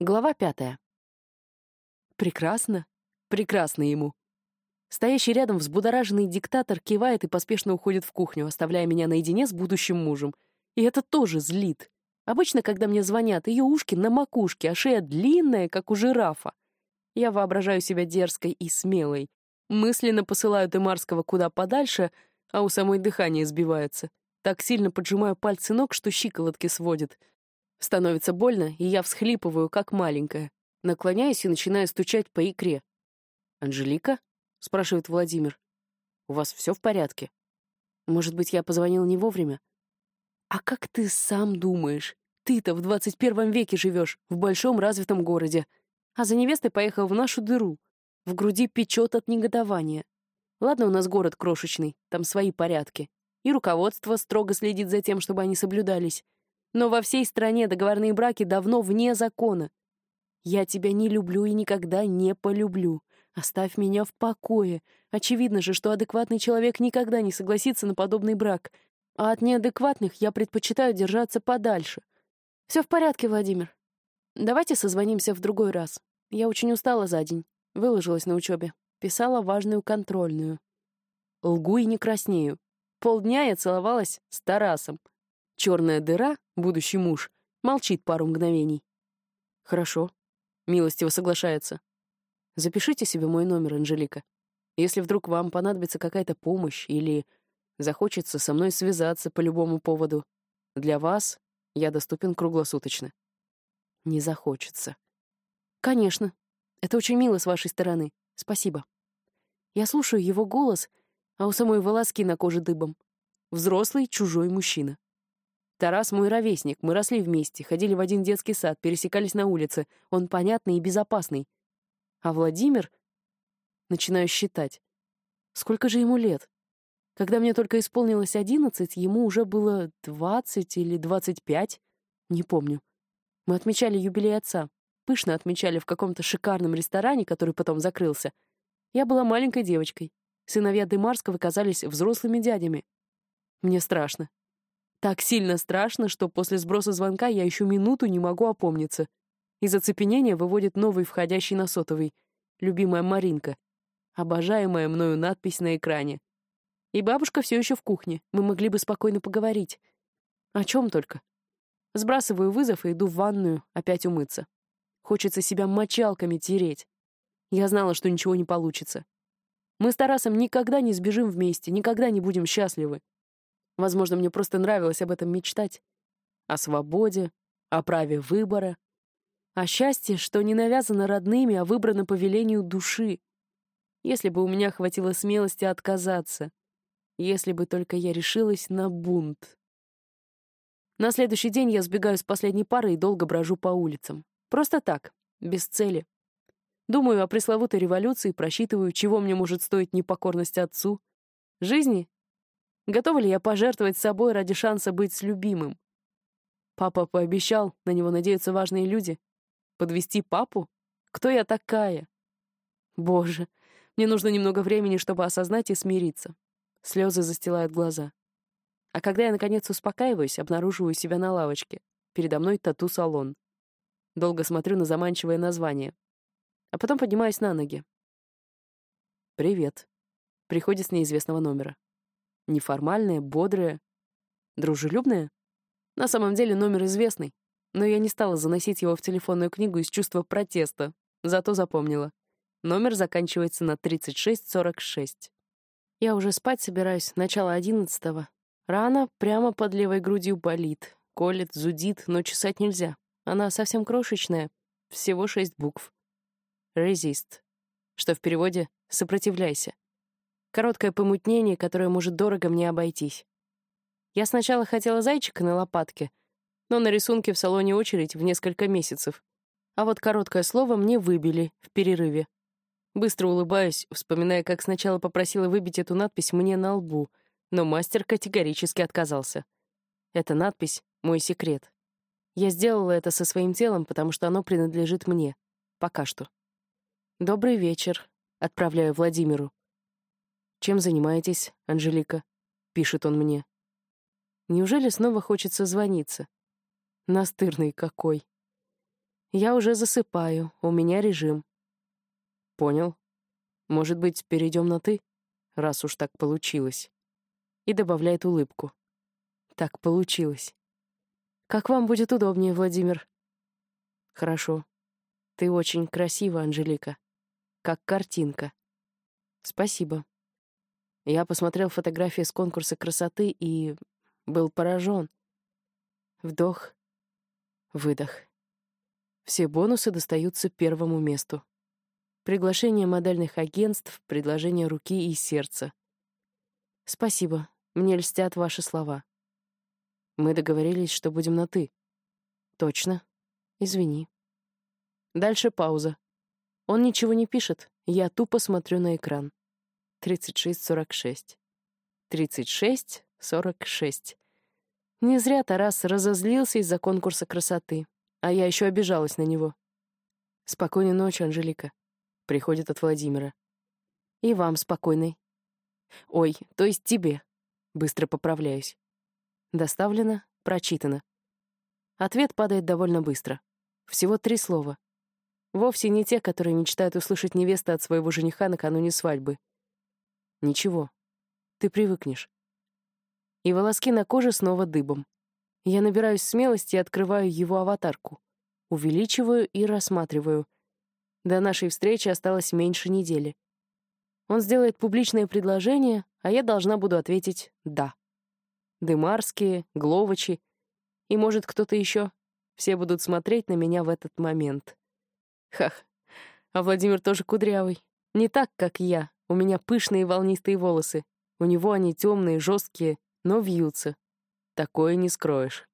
Глава пятая. Прекрасно. Прекрасно ему. Стоящий рядом взбудораженный диктатор кивает и поспешно уходит в кухню, оставляя меня наедине с будущим мужем. И это тоже злит. Обычно, когда мне звонят, ее ушки на макушке, а шея длинная, как у жирафа. Я воображаю себя дерзкой и смелой. Мысленно посылаю Демарского куда подальше, а у самой дыхание сбивается. Так сильно поджимаю пальцы ног, что щиколотки сводит. Становится больно, и я всхлипываю, как маленькая. Наклоняюсь и начинаю стучать по икре. «Анжелика?» — спрашивает Владимир. «У вас все в порядке? Может быть, я позвонил не вовремя?» «А как ты сам думаешь? Ты-то в двадцать первом веке живешь, в большом развитом городе, а за невестой поехал в нашу дыру. В груди печет от негодования. Ладно, у нас город крошечный, там свои порядки. И руководство строго следит за тем, чтобы они соблюдались. Но во всей стране договорные браки давно вне закона. Я тебя не люблю и никогда не полюблю. Оставь меня в покое. Очевидно же, что адекватный человек никогда не согласится на подобный брак. А от неадекватных я предпочитаю держаться подальше. Все в порядке, Владимир. Давайте созвонимся в другой раз. Я очень устала за день. Выложилась на учебе. Писала важную контрольную. Лгу и не краснею. Полдня я целовалась с Тарасом. Черная дыра, будущий муж, молчит пару мгновений. Хорошо. Милостиво соглашается. Запишите себе мой номер, Анжелика. Если вдруг вам понадобится какая-то помощь или захочется со мной связаться по любому поводу, для вас я доступен круглосуточно. Не захочется. Конечно. Это очень мило с вашей стороны. Спасибо. Я слушаю его голос, а у самой волоски на коже дыбом. Взрослый чужой мужчина. Тарас мой ровесник, мы росли вместе, ходили в один детский сад, пересекались на улице. Он понятный и безопасный. А Владимир... Начинаю считать. Сколько же ему лет? Когда мне только исполнилось одиннадцать, ему уже было двадцать или двадцать пять. Не помню. Мы отмечали юбилей отца. Пышно отмечали в каком-то шикарном ресторане, который потом закрылся. Я была маленькой девочкой. Сыновья Демарского казались взрослыми дядями. Мне страшно. Так сильно страшно, что после сброса звонка я еще минуту не могу опомниться. Из оцепенения выводит новый входящий на сотовый. Любимая Маринка. Обожаемая мною надпись на экране. И бабушка все еще в кухне. Мы могли бы спокойно поговорить. О чем только. Сбрасываю вызов и иду в ванную опять умыться. Хочется себя мочалками тереть. Я знала, что ничего не получится. Мы с Тарасом никогда не сбежим вместе, никогда не будем счастливы. Возможно, мне просто нравилось об этом мечтать. О свободе, о праве выбора, о счастье, что не навязано родными, а выбрано по велению души. Если бы у меня хватило смелости отказаться, если бы только я решилась на бунт. На следующий день я сбегаю с последней пары и долго брожу по улицам. Просто так, без цели. Думаю о пресловутой революции, просчитываю, чего мне может стоить непокорность отцу. Жизни Готова ли я пожертвовать собой ради шанса быть с любимым? Папа пообещал, на него надеются важные люди. Подвести папу? Кто я такая? Боже, мне нужно немного времени, чтобы осознать и смириться. Слезы застилают глаза. А когда я, наконец, успокаиваюсь, обнаруживаю себя на лавочке. Передо мной тату-салон. Долго смотрю на заманчивое название. А потом поднимаюсь на ноги. «Привет», — приходит с неизвестного номера. Неформальная, бодрая, дружелюбная. На самом деле номер известный, но я не стала заносить его в телефонную книгу из чувства протеста, зато запомнила. Номер заканчивается на 3646. Я уже спать собираюсь, начало одиннадцатого. Рана прямо под левой грудью болит, колет, зудит, но чесать нельзя. Она совсем крошечная, всего шесть букв. Resist, что в переводе «сопротивляйся». Короткое помутнение, которое может дорого мне обойтись. Я сначала хотела зайчика на лопатке, но на рисунке в салоне очередь в несколько месяцев. А вот короткое слово мне выбили в перерыве. Быстро улыбаюсь, вспоминая, как сначала попросила выбить эту надпись мне на лбу, но мастер категорически отказался. Эта надпись — мой секрет. Я сделала это со своим телом, потому что оно принадлежит мне. Пока что. «Добрый вечер», — отправляю Владимиру. «Чем занимаетесь, Анжелика?» — пишет он мне. Неужели снова хочется звониться? Настырный какой. Я уже засыпаю, у меня режим. Понял. Может быть, перейдем на «ты», раз уж так получилось. И добавляет улыбку. Так получилось. Как вам будет удобнее, Владимир? Хорошо. Ты очень красива, Анжелика. Как картинка. Спасибо. Я посмотрел фотографии с конкурса красоты и был поражен. Вдох, выдох. Все бонусы достаются первому месту. Приглашение модельных агентств, предложение руки и сердца. Спасибо, мне льстят ваши слова. Мы договорились, что будем на «ты». Точно. Извини. Дальше пауза. Он ничего не пишет, я тупо смотрю на экран. 36-46. 36-46. Не зря Тарас разозлился из-за конкурса красоты, а я еще обижалась на него. «Спокойной ночи, Анжелика», — приходит от Владимира. «И вам спокойной». «Ой, то есть тебе». Быстро поправляюсь. Доставлено, прочитано. Ответ падает довольно быстро. Всего три слова. Вовсе не те, которые мечтают услышать невеста от своего жениха накануне свадьбы. Ничего, ты привыкнешь. И волоски на коже снова дыбом. Я набираюсь смелости и открываю его аватарку. Увеличиваю и рассматриваю. До нашей встречи осталось меньше недели. Он сделает публичное предложение, а я должна буду ответить «да». Дымарские, Гловачи и, может, кто-то еще. Все будут смотреть на меня в этот момент. Хах, а Владимир тоже кудрявый. Не так, как я. У меня пышные волнистые волосы. У него они темные, жесткие, но вьются. Такое не скроешь.